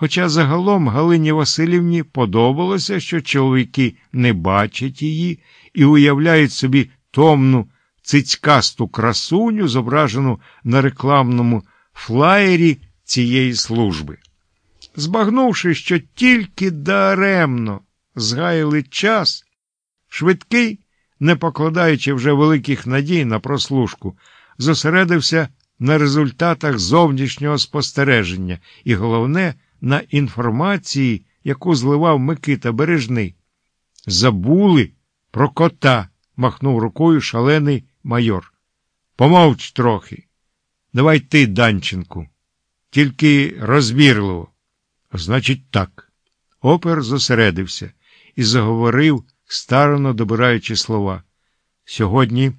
Хоча загалом Галині Васильівні подобалося, що чоловіки не бачать її і уявляють собі томну цицькасту красуню, зображену на рекламному флаєрі цієї служби. Збагнувши, що тільки даремно згаяли час, швидкий, не покладаючи вже великих надій на прослушку, зосередився на результатах зовнішнього спостереження і, головне, на інформації, яку зливав Микита Бережний. Забули про кота, махнув рукою шалений майор. Помовч трохи. Давай ти, Данченку, тільки розбірливо. Значить, так. Опер зосередився і заговорив, старано добираючи слова. Сьогодні,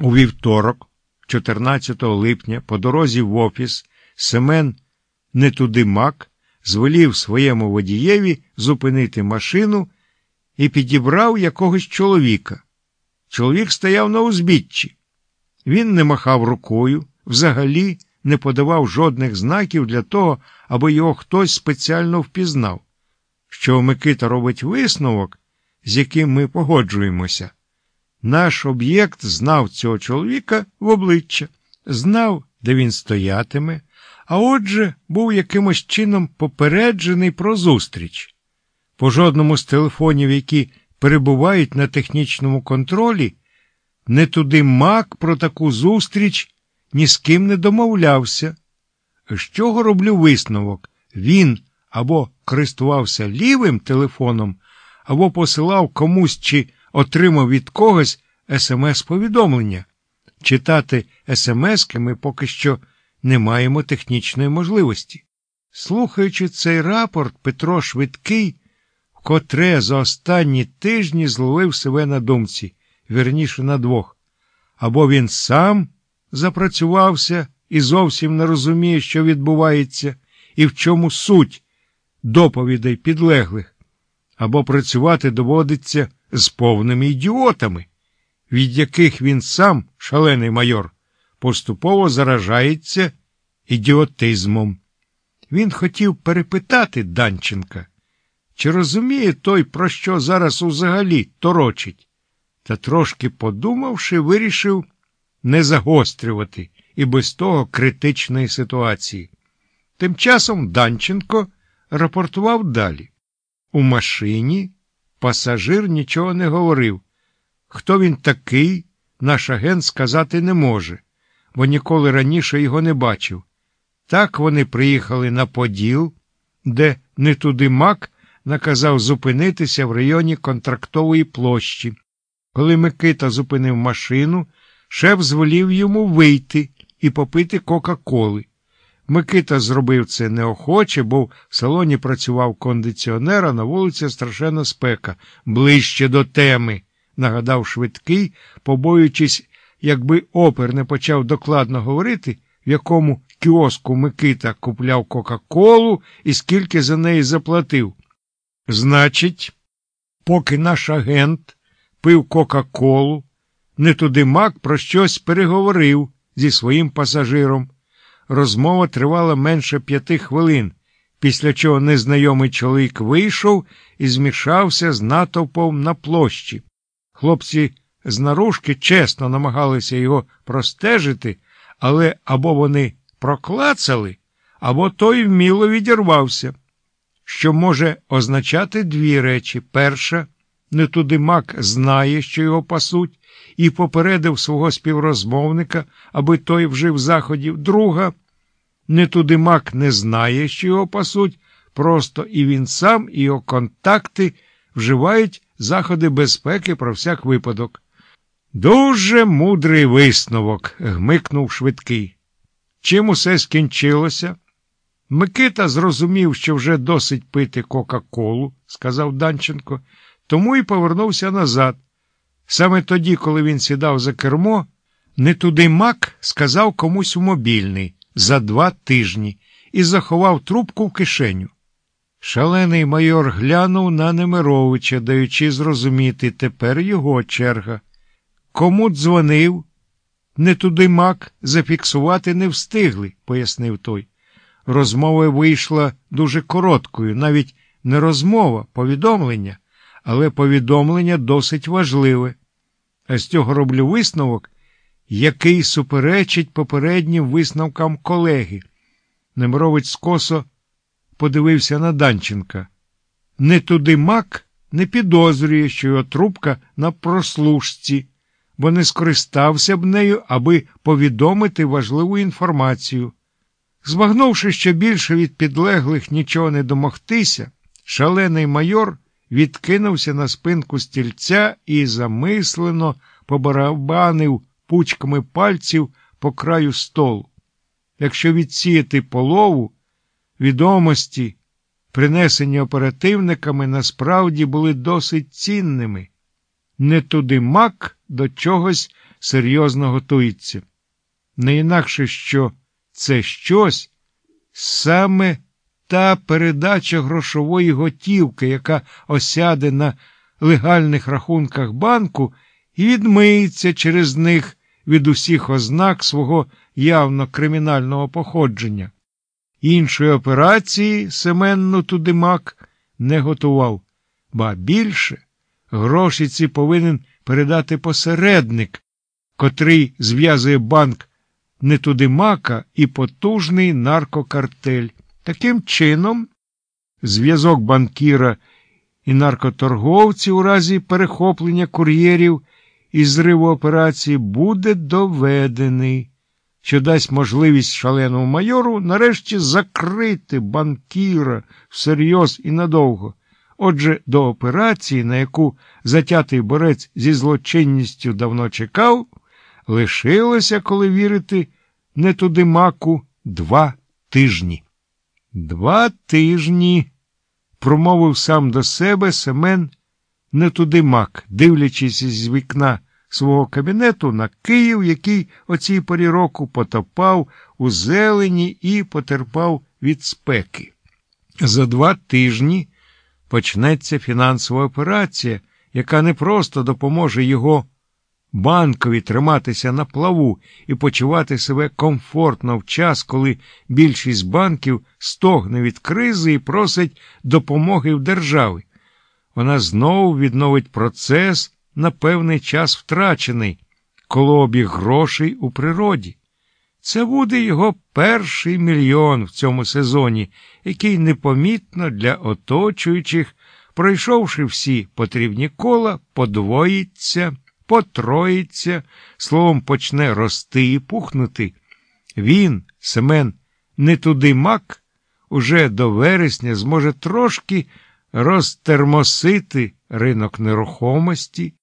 у вівторок, 14 липня, по дорозі в офіс, Семен не туди мак, звелів своєму водієві зупинити машину і підібрав якогось чоловіка. Чоловік стояв на узбіччі. Він не махав рукою, взагалі не подавав жодних знаків для того, аби його хтось спеціально впізнав. Що Микита робить висновок, з яким ми погоджуємося. Наш об'єкт знав цього чоловіка в обличчя, знав, де він стоятиме, а отже, був якимось чином попереджений про зустріч. По жодному з телефонів, які перебувають на технічному контролі, не туди мак про таку зустріч ні з ким не домовлявся. З чого роблю висновок? Він або користувався лівим телефоном, або посилав комусь чи отримав від когось смс-повідомлення. Читати смски ми поки що не маємо технічної можливості. Слухаючи цей рапорт, Петро Швидкий, котре за останні тижні зловив себе на думці, вірніше на двох. Або він сам запрацювався і зовсім не розуміє, що відбувається, і в чому суть доповідей підлеглих, або працювати доводиться з повними ідіотами, від яких він сам, шалений майор, поступово заражається ідіотизмом. Він хотів перепитати Данченка, чи розуміє той, про що зараз взагалі торочить, та трошки подумавши, вирішив не загострювати і без того критичної ситуації. Тим часом Данченко рапортував далі. У машині пасажир нічого не говорив. Хто він такий, наш агент сказати не може, бо ніколи раніше його не бачив. Так вони приїхали на Поділ, де не туди мак наказав зупинитися в районі контрактової площі. Коли Микита зупинив машину, шеф звелів йому вийти і попити Кока-Коли. Микита зробив це неохоче, бо в салоні працював кондиціонер, а на вулиці страшенна спека. Ближче до теми, нагадав швидкий, побоюючись, якби опер не почав докладно говорити, в якому кіоску Микита купляв Кока-Колу і скільки за неї заплатив. Значить, поки наш агент пив Кока-Колу, не туди мак про щось переговорив зі своїм пасажиром. Розмова тривала менше п'яти хвилин, після чого незнайомий чоловік вийшов і змішався з натовпом на площі. Хлопці з наружки чесно намагалися його простежити, але або вони проклацали, або той вміло відірвався, що може означати дві речі. Перша, не туди мак знає, що його пасуть, і попередив свого співрозмовника, аби той вжив заходів. Друга, не туди мак не знає, що його пасуть, просто і він сам, і його контакти вживають заходи безпеки про всяк випадок. Дуже мудрий висновок, гмикнув швидкий. Чим усе скінчилося? Микита зрозумів, що вже досить пити Кока-Колу, сказав Данченко, тому і повернувся назад. Саме тоді, коли він сідав за кермо, не туди мак сказав комусь у мобільний за два тижні і заховав трубку в кишеню. Шалений майор глянув на Немировича, даючи зрозуміти тепер його черга. Кому дзвонив? Не туди мак зафіксувати не встигли, пояснив той. розмова вийшла дуже короткою, навіть не розмова, повідомлення, але повідомлення досить важливе. А з цього роблю висновок, який суперечить попереднім висновкам колеги. Немировець скосо подивився на Данченка. Не туди мак не підозрює, що його трубка на прослушці, бо не скористався б нею, аби повідомити важливу інформацію. Збагнувши, що більше від підлеглих нічого не домогтися, шалений майор відкинувся на спинку стільця і замислено побарабанив пучками пальців по краю столу. Якщо відсіяти полову, відомості, принесені оперативниками, насправді були досить цінними. Не туди мак до чогось серйозно готується. Не інакше, що це щось саме та передача грошової готівки, яка осяде на легальних рахунках банку і відмиється через них від усіх ознак свого явно кримінального походження. Іншої операції Семенну Тудимак не готував, ба більше гроші ці повинен передати посередник, котрий зв'язує банк Нетудимака і потужний наркокартель. Таким чином, зв'язок банкіра і наркоторговців у разі перехоплення кур'єрів і зриву операції буде доведений, що дасть можливість шаленому майору нарешті закрити банкіра всерйоз і надовго. Отже, до операції, на яку затятий борець зі злочинністю давно чекав, лишилося, коли вірити, не туди маку, два тижні. Два тижні, промовив сам до себе Семен не туди мак, дивлячись з вікна свого кабінету на Київ, який о цій порі року потопав у зелені і потерпав від спеки. За два тижні почнеться фінансова операція, яка не просто допоможе його банкові триматися на плаву і почувати себе комфортно в час, коли більшість банків стогне від кризи і просить допомоги в держави. Вона знову відновить процес на певний час втрачений, колообіг грошей у природі. Це буде його перший мільйон в цьому сезоні, який непомітно для оточуючих, пройшовши всі потрібні кола, подвоїться потроїться, словом, почне рости і пухнути. Він, Семен, не туди мак, уже до вересня зможе трошки розтермосити ринок нерухомості.